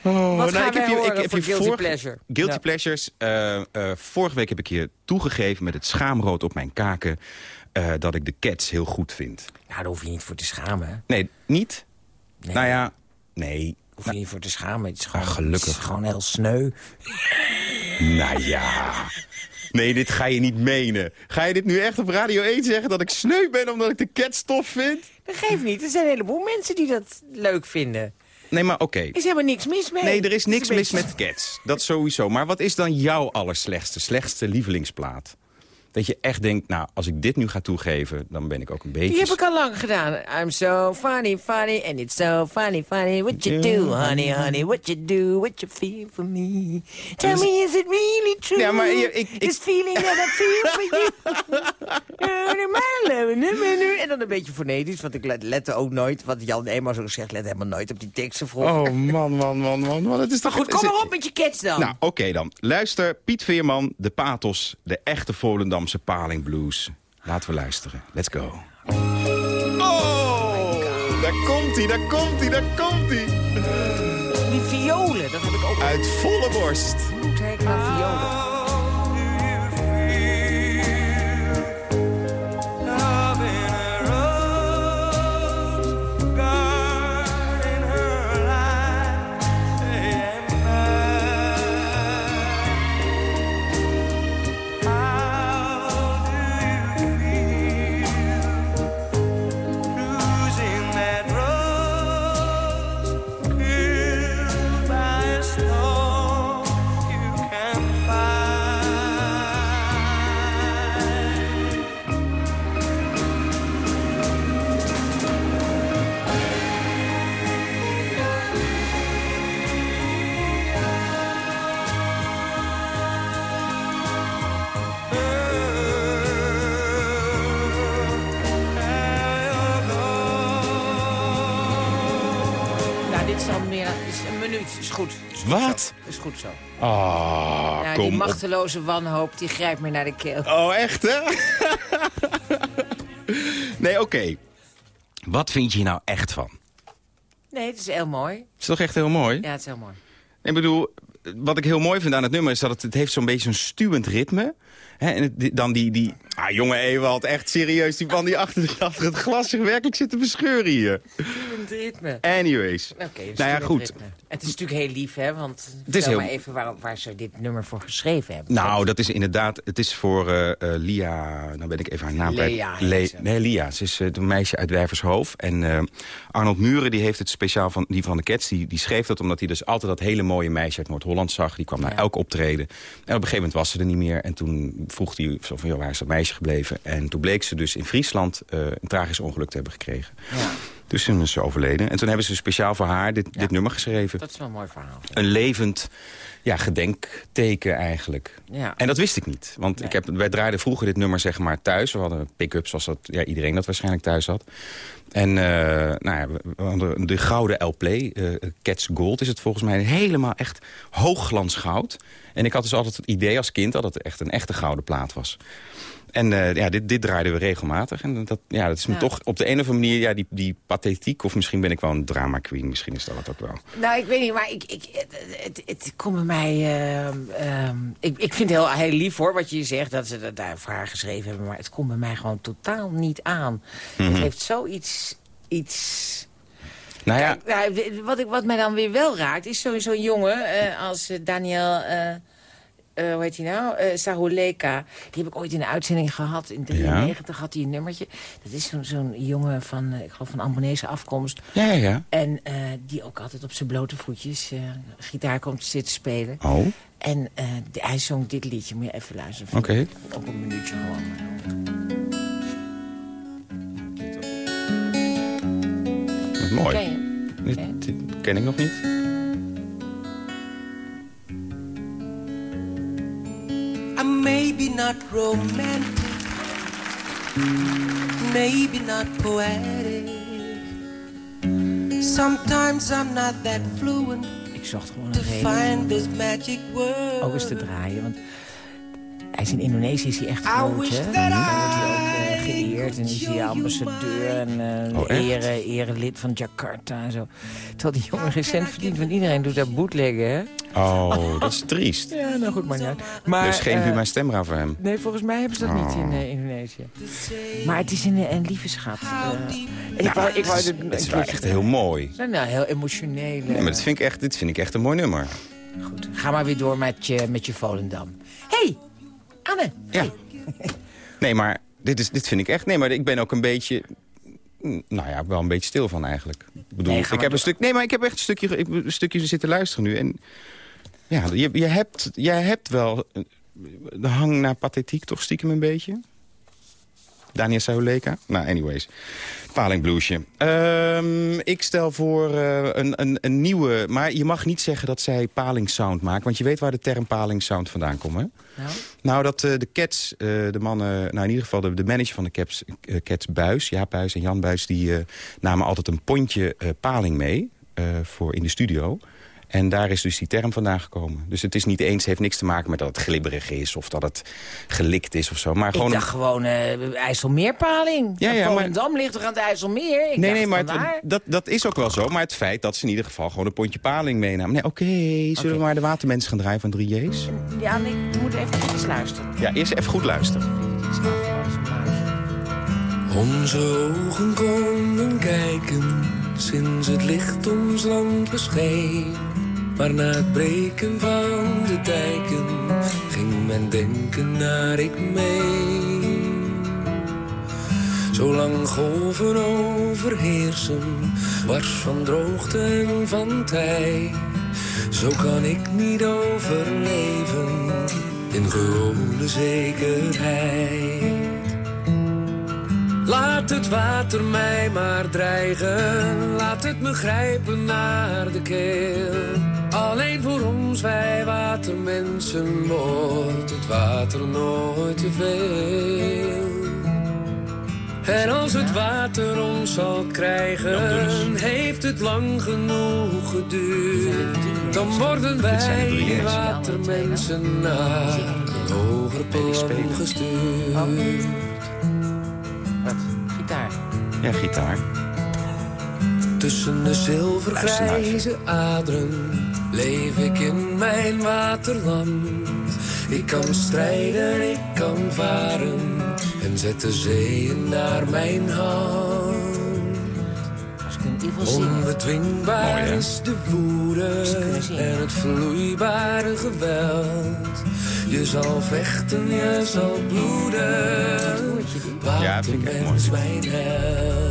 Oh, Wat gaan ik heb je, ik heb je Guilty vorige- Pleasure? Guilty Ja. Pleasures. eh, eh, vorige week heb ik je toegegeven met het schaamrood op mijn kaken... eh, dat ik de Cats heel goed vind. Nou, daar hoef je niet voor te schamen. hè. Nee, niet? Nou ja, nee. hoef je niet voor te schamen. Het is gewoon, Ah, gelukkig. Het is gewoon heel sneu. Nou ja... Nee, dit ga je niet menen. Ga je dit nu echt op Radio 1 zeggen dat ik sneu ben omdat ik de Cats tof vind? Dat geeft niet. Er zijn een heleboel mensen die dat leuk vinden. Nee, maar oké. Er is helemaal niks mis mee. Nee, er is niks mis beetje- met Cats. Dat sowieso. Maar wat is dan jouw allerslechtste, slechtste lievelingsplaat? Dat je echt denkt, nou, als ik dit nu ga toegeven... dan ben ik ook een beetje... Die heb ik al lang gedaan. I'm so funny, funny, and it's so funny, funny. What you do, honey, honey, what you do, what you feel for me. Tell me, is it really true? Ja, maar ik- ik- This feeling that I feel for you. en dan een beetje fonetisch, want ik let, lette ook nooit... wat Jan eenmaal zo zegt, let helemaal nooit op die teksten voor. Oh, man, man, man, man, man. Het is toch Goed, kom maar op met je cats dan. Nou, oké dan. Luister, Piet Veerman, de Patos, de echte Volendamse Paling Blues. Laten we luisteren. Let's go. Oh, daar komt hij, daar komt hij, daar komt hij. Die violen, dat heb ik ook. Uit volle borst. Bloedhekel aan violen. Goed zo. Ah, kom die op. machteloze wanhoop, die grijpt me naar de keel. Oh, echt, hè? nee, oké. Wat vind je hier nou echt van? Nee, het is heel mooi. Is toch echt heel mooi? Ja, het is heel mooi. Ik bedoel, wat ik heel mooi vind aan het nummer... is dat het, het heeft zo'n beetje zo'n stuwend ritme. Hè, en het- dan die, die... Ah, jongen Ewald, echt serieus. Die man die achter, achter het glas zich werkelijk zit te bescheuren hier. Ritme. Anyways. Oké, een nou ja, goed. ritme. Het is natuurlijk heel lief, hè? Want is vertel heel- maar even waar, waar ze dit nummer voor geschreven hebben. Nou, dat is inderdaad... Het is voor eh, eh, Lia... Nou ben ik even haar naam ze. Nee, Lia. Ze is eh, een meisje uit Wijvershoof. En Arnold Muren die heeft het speciaal van die van de Cats. Die, die schreef dat omdat hij dus altijd dat hele mooie meisje uit Noord-Holland zag. Die kwam naar elk optreden. En op een gegeven moment was ze er niet meer. En toen vroeg hij zo van, joh, waar is dat meisje gebleven? En toen bleek ze dus in Friesland eh, een tragisch ongeluk te hebben gekregen. Dus Dus toen is ze overleden. En toen hebben ze speciaal voor haar dit, dit nummer geschreven. Dat is wel een mooi verhaal. Een levend ja, gedenkteken eigenlijk. Ja. En dat wist ik niet. Want ik heb, wij draaiden vroeger dit nummer zeg maar thuis. We hadden pick-ups zoals dat, ja, iedereen dat waarschijnlijk thuis had. En eh, nou ja, we- hadden de gouden LP, eh Cats Gold is het volgens mij. Helemaal echt hoogglansgoud. En ik had dus altijd het idee als kind dat het echt een echte gouden plaat was. En eh, ja, dit, dit draaiden we regelmatig. En dat, ja, dat is me Ja. toch op de een of andere manier ja, die, die pathetiek... of misschien ben ik wel een drama queen, misschien is dat het ook wel. Nou, ik weet niet, maar ik, ik, het, het, het komt bij mij... ehm, ehm, ik, ik vind het heel, heel lief hoor, wat je zegt, dat ze dat daar voor haar geschreven hebben. Maar het komt bij mij gewoon totaal niet aan. Mhm. Het heeft zoiets... Iets... Nou ja, Kijk, nou, wat, ik, wat mij dan weer wel raakt, is zo'n zo'n jongen eh, als eh, Daniel... eh, eh, hoe heet hij nou? Eh Sahuleka. Die heb ik ooit in de uitzending gehad. In 93 had hij een nummertje. Dat is zo'n zo'n jongen van, eh, ik geloof van Ambonese afkomst. Ja, ja, ja. En eh, die ook altijd op zijn blote voetjes eh, gitaar komt te zitten spelen. Oh, En eh, de- hij zong dit liedje. Moet je even luisteren. Oké. Op een minuutje gewoon. wat mooi. Ken je? Dit, dit ken ik nog niet. I'm maybe not romantic, maybe not poetic. Sometimes I'm not that fluent Ik zocht gewoon to een reden find this magic word. ook eens te draaien. Want hij is in Indonesië is hij echt groot, hè? Daar wordt hij ook eh, geëerd. En is hij ambassadeur en eh Oh, ere, erelid van Jakarta en zo. Terwijl die jongen geen cent verdient, want iedereen doet daar bootleggen, hè? Oh, dat is triest. Ja, nou goed, maar niet uit. Maar, dus geen eh, Buma Stemra voor hem. Nee, volgens mij hebben ze dat niet in Oh. eh, Indonesië. Maar het is een, een lieve schat. eh. ik Ja, wou, ik wou het, is, dit- het is ik wel echt heel mooi. Nou, nou, heel emotioneel. eh. Nee, maar dat vind ik echt, dit vind ik echt een mooi nummer. Goed, ga maar weer door met je, met je Volendam. hey, Anne. Ja. Nee, maar dit, is, dit vind ik echt... Nee, maar ik ben ook een beetje... Nou ja, wel een beetje stil van eigenlijk. Ik bedoel, Nee, ik heb een stuk... Nee, maar ik heb echt een stukje, ik, een stukje zitten luisteren nu. En ja, je, je hebt, jij hebt wel de hang naar pathetiek toch stiekem een beetje. Daniel Sauleka? Nou, anyways. Palingbloesje. Ehm, ik stel voor eh, een, een, een nieuwe... Maar je mag niet zeggen dat zij palingsound maken. Want je weet waar de term palingsound vandaan komt, hè? Nou? Nou, dat eh, de Cats, eh, de mannen... Nou, in ieder geval de, de manager van de Cats, Cats Buis... Jaap Buis en Jan Buis... die namen altijd een pondje paling mee voor in de studio... En daar is dus die term vandaan gekomen. Dus het is niet eens, heeft niks te maken met dat het glibberig is... of dat het gelikt is of zo. Maar gewoon ik een- dacht gewoon eh IJsselmeerpaling. Ja, ja, maar- Volendam ligt toch aan het IJsselmeer? Ik nee, nee, maar het- dat, dat is ook wel zo. Maar het feit dat ze in ieder geval gewoon een pondje paling meenamen. Nee, oké, zullen we maar de watermensen gaan draaien van 3J's? Ja, nee, ik moet even eens luisteren. Ja, eerst even goed luisteren. Onze ogen konden kijken sinds het licht ons land bescheen. Maar na het breken van de dijken ging mijn denken naar ik mee. Zolang golven overheersen, wars van droogte en van tij. Zo kan ik niet overleven in gewone zekerheid. Laat het water mij maar dreigen, laat het me grijpen naar de keel. Alleen voor ons, wij watermensen, wordt het water nooit te veel. En als het water ons zal krijgen, heeft het lang genoeg geduurd. Dan worden wij watermensen naar een hoger plan gestuurd. Wat? Gitaar. Ja, gitaar. Tussen de zilvergrijze aderen leef ik in mijn waterland. Ik kan strijden, ik kan varen en zet de zeeën naar mijn hand. Onbedwingbaar is de woede en het vloeibare geweld. Je zal vechten, je zal bloeden. Ja, echt mooi. Watermens, mijn held.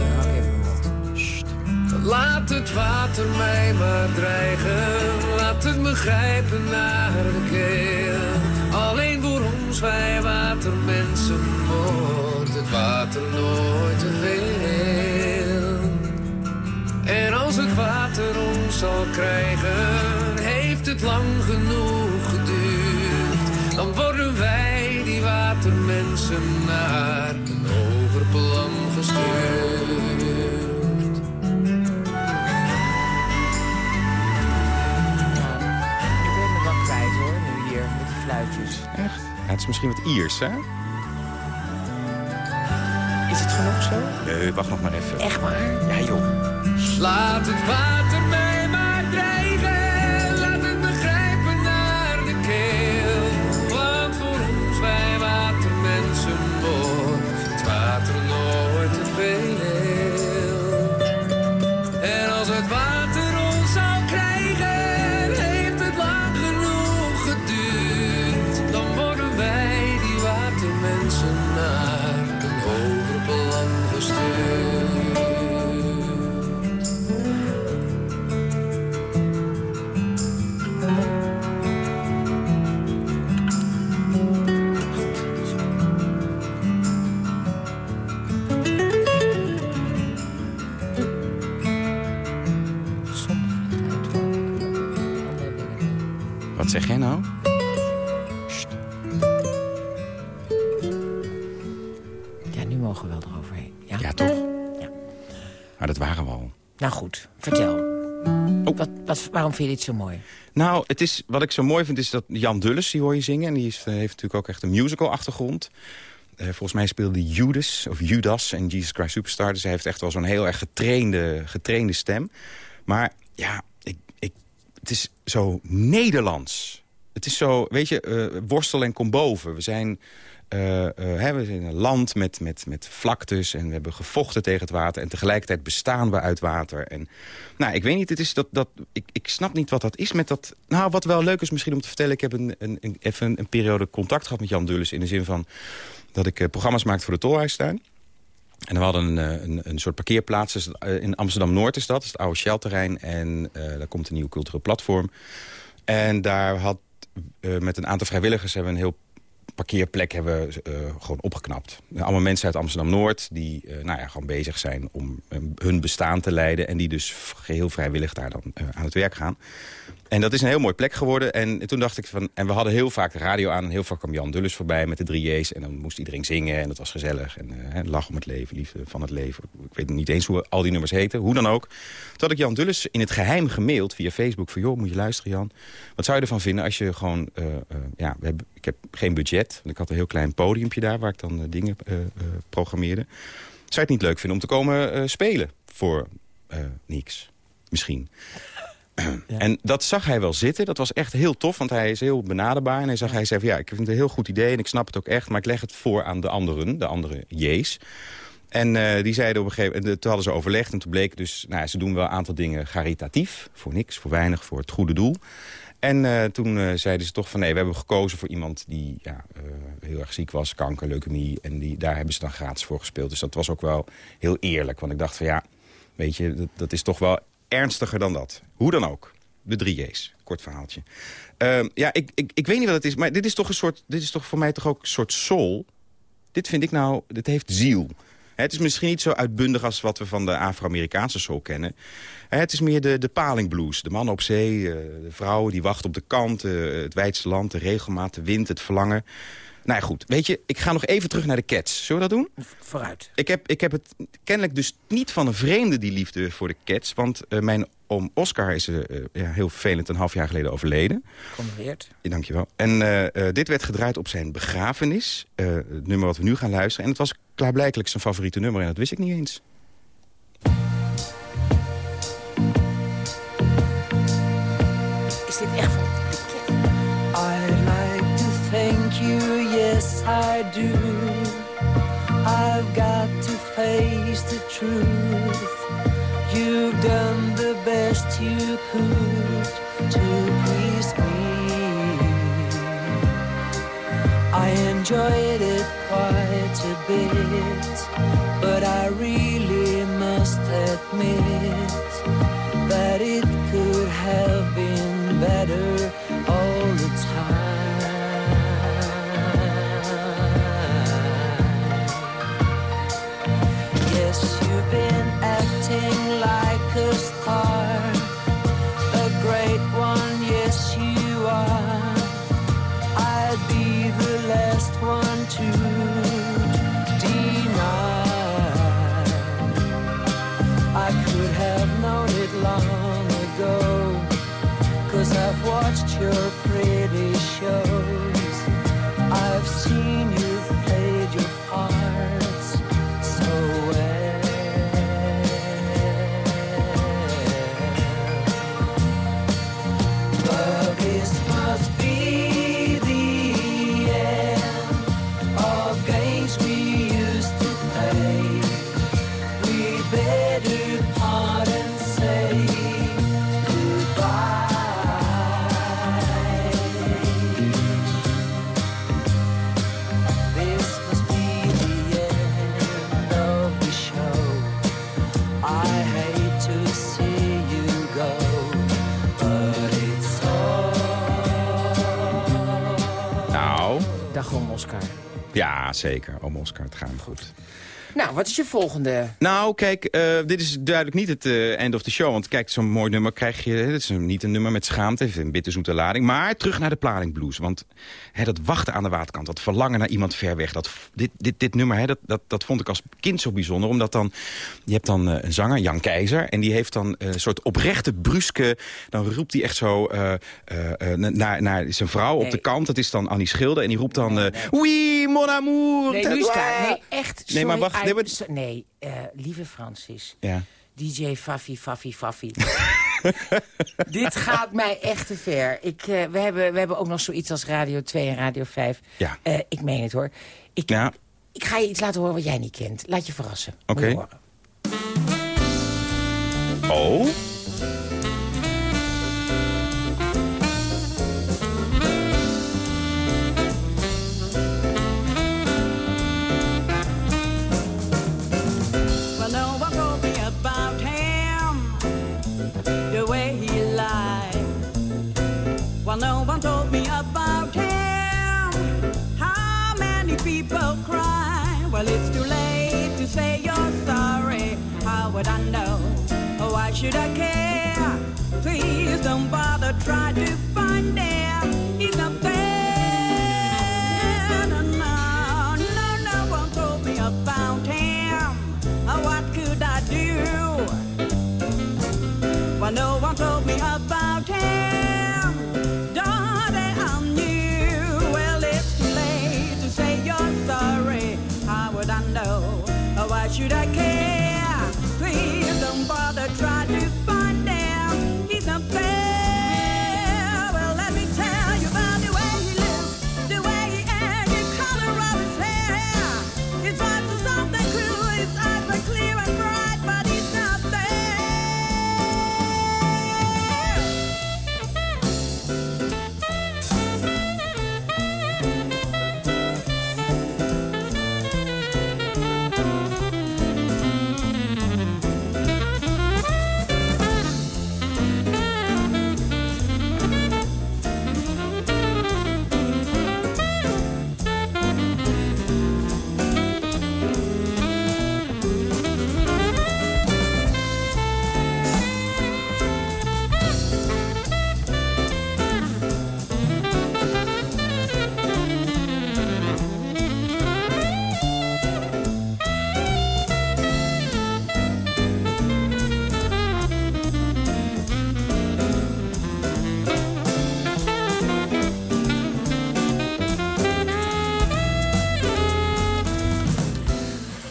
Laat het water mij maar dreigen, laat het me grijpen naar de keel. Alleen voor ons, wij watermensen, wordt het water nooit te veel. En als het water ons zal krijgen, heeft het lang genoeg geduurd. Dan worden wij, die watermensen, naar een overplan gestuurd. Het is misschien wat Iers, hè? Is het genoeg zo? Nee, wacht nog maar even. Echt waar? Ja, joh. Laat het water mij vind je dit zo mooi? Nou, het is, wat ik zo mooi vind is dat Jan Dulles, die hoor je zingen. En die eh, heeft natuurlijk ook echt een musical-achtergrond. Eh, volgens mij speelde Judas, of Judas en Jesus Christ Superstar. Dus hij heeft echt wel zo'n heel erg getrainde, getrainde stem. Maar ja, ik, ik, het is zo Nederlands. Het is zo, weet je, eh, worstel en kom boven. We zijn, hè, we zijn een land met, met, met vlaktes en we hebben gevochten tegen het water. En tegelijkertijd bestaan we uit water. En, nou, ik weet niet, het is dat, dat, ik, ik snap niet wat dat is met dat... Nou, wat wel leuk is misschien om te vertellen... ik heb een, een, een- even een, periode contact gehad met Jan Dulles... in de zin van dat ik eh, programma's maakte voor de Tolhuistuin. En we hadden een, een, een soort parkeerplaats. Dus, in Amsterdam-Noord is dat. Het oude Shell-terrein. En daar komt een nieuw cultureel platform. En daar had met een aantal vrijwilligers... hebben we een heel parkeerplek hebben we, eh, gewoon opgeknapt. Allemaal mensen uit Amsterdam-Noord... die eh, nou ja, gewoon bezig zijn om eh, hun bestaan te leiden... en die dus geheel vrijwillig daar dan aan het werk gaan. En dat is een heel mooi plek geworden. En toen dacht ik van... En we hadden heel vaak de radio aan. En heel vaak kwam Jan Dulles voorbij met de drie J's. En dan moest iedereen zingen. En dat was gezellig. En eh, lach om het leven, liefde van het leven. Ik weet niet eens hoe al die nummers heten. Hoe dan ook. Toen had ik Jan Dulles in het geheim gemaild via Facebook. Van joh, moet je luisteren Jan. Wat zou je ervan vinden als je gewoon... eh, eh, ja, we hebben, ik heb geen budget. Want ik had een heel klein podiumpje daar. Waar ik dan dingen programmeerde. Zou je het niet leuk vinden om te komen spelen? Voor niks. Misschien. En dat zag hij wel zitten. Dat was echt heel tof, want hij is heel benaderbaar. En hij, zag, hij zei van ja, ik vind het een heel goed idee en ik snap het ook echt... maar ik leg het voor aan de anderen, de andere J's. En eh, die zeiden op een gegeven moment, toen hadden ze overlegd... en toen bleek dus, nou, ze doen wel een aantal dingen caritatief. Voor niks, voor weinig, voor het goede doel. En eh, toen eh, zeiden ze toch van nee, we hebben gekozen voor iemand die ja, heel erg ziek was, kanker, leukemie. En die, daar hebben ze dan gratis voor gespeeld. Dus dat was ook wel heel eerlijk. Want ik dacht van ja, weet je, dat, dat is toch wel ernstiger dan dat. Hoe dan ook. De drie J's. Kort verhaaltje. Ehm, ja, ik, ik, ik weet niet wat het is, maar dit is toch een soort, dit is toch voor mij toch ook een soort soul. Dit vind ik nou, dit heeft ziel. Het is misschien niet zo uitbundig als wat we van de Afro-Amerikaanse soul kennen. Het is meer de, de palingblues. De man op zee, eh, de vrouwen die wachten op de kant... eh, het wijdste land, de regelmaat, de wind, het verlangen. Nou ja, goed. Weet je, ik ga nog even terug naar de Cats. Zullen we dat doen? Vooruit. Ik heb, ik heb het kennelijk dus niet van een vreemde, die liefde voor de Cats. Want eh, mijn oom Oscar is eh, ja, heel vervelend een half jaar geleden overleden. Condoleerd. Ja, dankjewel. En dit werd gedraaid op zijn begrafenis. het nummer wat we nu gaan luisteren. En het was klaarblijkelijk zijn favoriete nummer. En dat wist ik niet eens. Is dit echt van I've got to face the truth. You've done the best you could to please me. I enjoyed it quite a bit, but I really must admit that it could have been better your Oscar. ja, zeker. Om Oscar, het gaat goed. Nou, wat is je volgende? Nou, kijk, eh, dit is duidelijk niet het eh, end of the show. Want kijk, zo'n mooi nummer krijg je... Het is niet een nummer met schaamte, een bitterzoete lading. Maar terug naar de Planing Blues. Want hè, dat wachten aan de waterkant, dat verlangen naar iemand ver weg... Dat, dit, dit, dit nummer, hè, dat, dat, dat vond ik als kind zo bijzonder. Omdat dan, je hebt dan eh, een zanger, Jan Keizer... en die heeft dan een soort oprechte, bruske... dan roept hij echt zo naar, naar zijn vrouw op Nee. de kant. Dat is dan Annie Schilder. En die roept dan... eh, Oui, mon amour! Nee, Luiska, nee, echt. Nee, maar sorry, wacht, Nee, maar- so- nee eh, lieve Francis. Ja. DJ Fafi, Fafi, Fafi. Dit gaat mij echt te ver. Ik, eh, we, hebben, we hebben ook nog zoiets als Radio 2 en Radio 5. Ja. Eh, ik meen het hoor. Ik, Ja, ik ga je iets laten horen wat jij niet kent. Laat je verrassen. Oké. Oh? Should I care?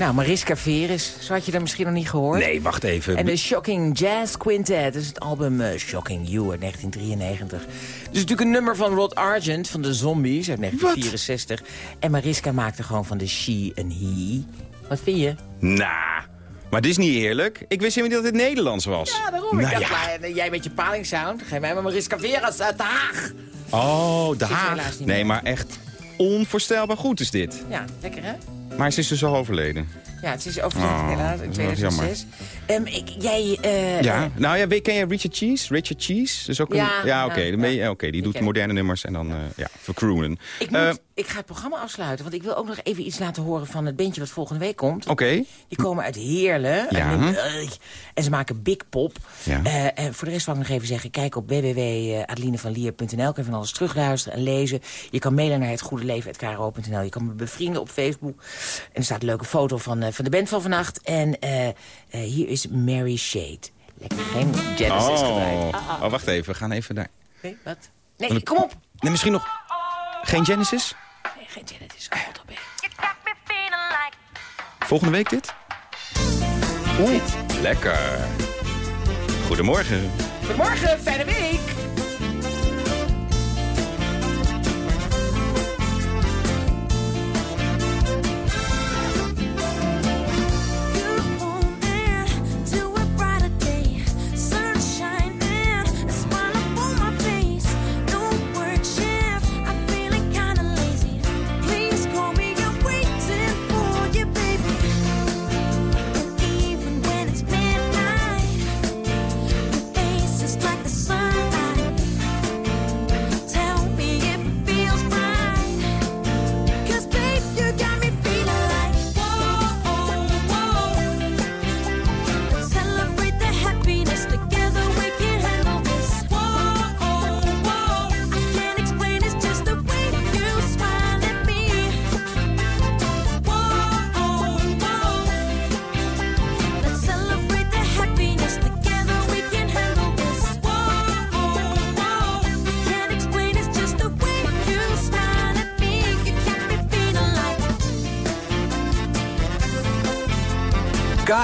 Nou, Mariska Veres, zo had je dat misschien nog niet gehoord. Nee, wacht even. En de Shocking Jazz Quintet, dat is het album eh, Shocking You uit 1993. Dus natuurlijk een nummer van Rod Argent van de Zombies uit 1964. En Mariska maakte gewoon van de She en He. Wat vind je? Nou, maar dit is niet eerlijk. Ik wist helemaal niet dat het Nederlands was. Ja, daarom. Nou ik dacht, ja. maar, eh, jij met je palingsound, geef mij maar Mariska Veres uit Den Haag. Oh, de Haag. Nee, meer. maar echt onvoorstelbaar goed is dit. Ja, lekker hè? Maar ze is dus al overleden. Ja, het is overleden Oh, helaas in dat is wel 2006. Ehm, ik, jij... eh, ja, eh, nou ja, ken je Richard Cheese? Richard Cheese? Dus ook een, Ja, ja, oké, ja, je- ja. oké, die doet moderne nummers en dan ja, vercroonen. Ik, moet, Eh, ik ga het programma afsluiten, want ik wil ook nog even iets laten horen van het bandje wat volgende week komt. Oké. Die komen uit Heerlen. Ja. Limburg. En ze maken Big Pop. Ja. En voor de rest wil ik nog even zeggen, kijk op www.adelinevanlier.nl. Kun je van alles terugluisteren en lezen. Je kan mailen naar hetgoedeleven.kro.nl. Je kan me bevrienden op Facebook. En er staat een leuke foto van, van de band van vannacht. En eh, eh, hier is Mary Shade. Lekker, geen Genesis gedraaid. oh. oh, wacht even, we gaan even daar. Nee, wat? Nee, kom op. Nee, misschien nog... Geen Genesis? Nee, geen Genesis. Ben Volgende week dit? Oeh, lekker. Goedemorgen. Goedemorgen, fijne week.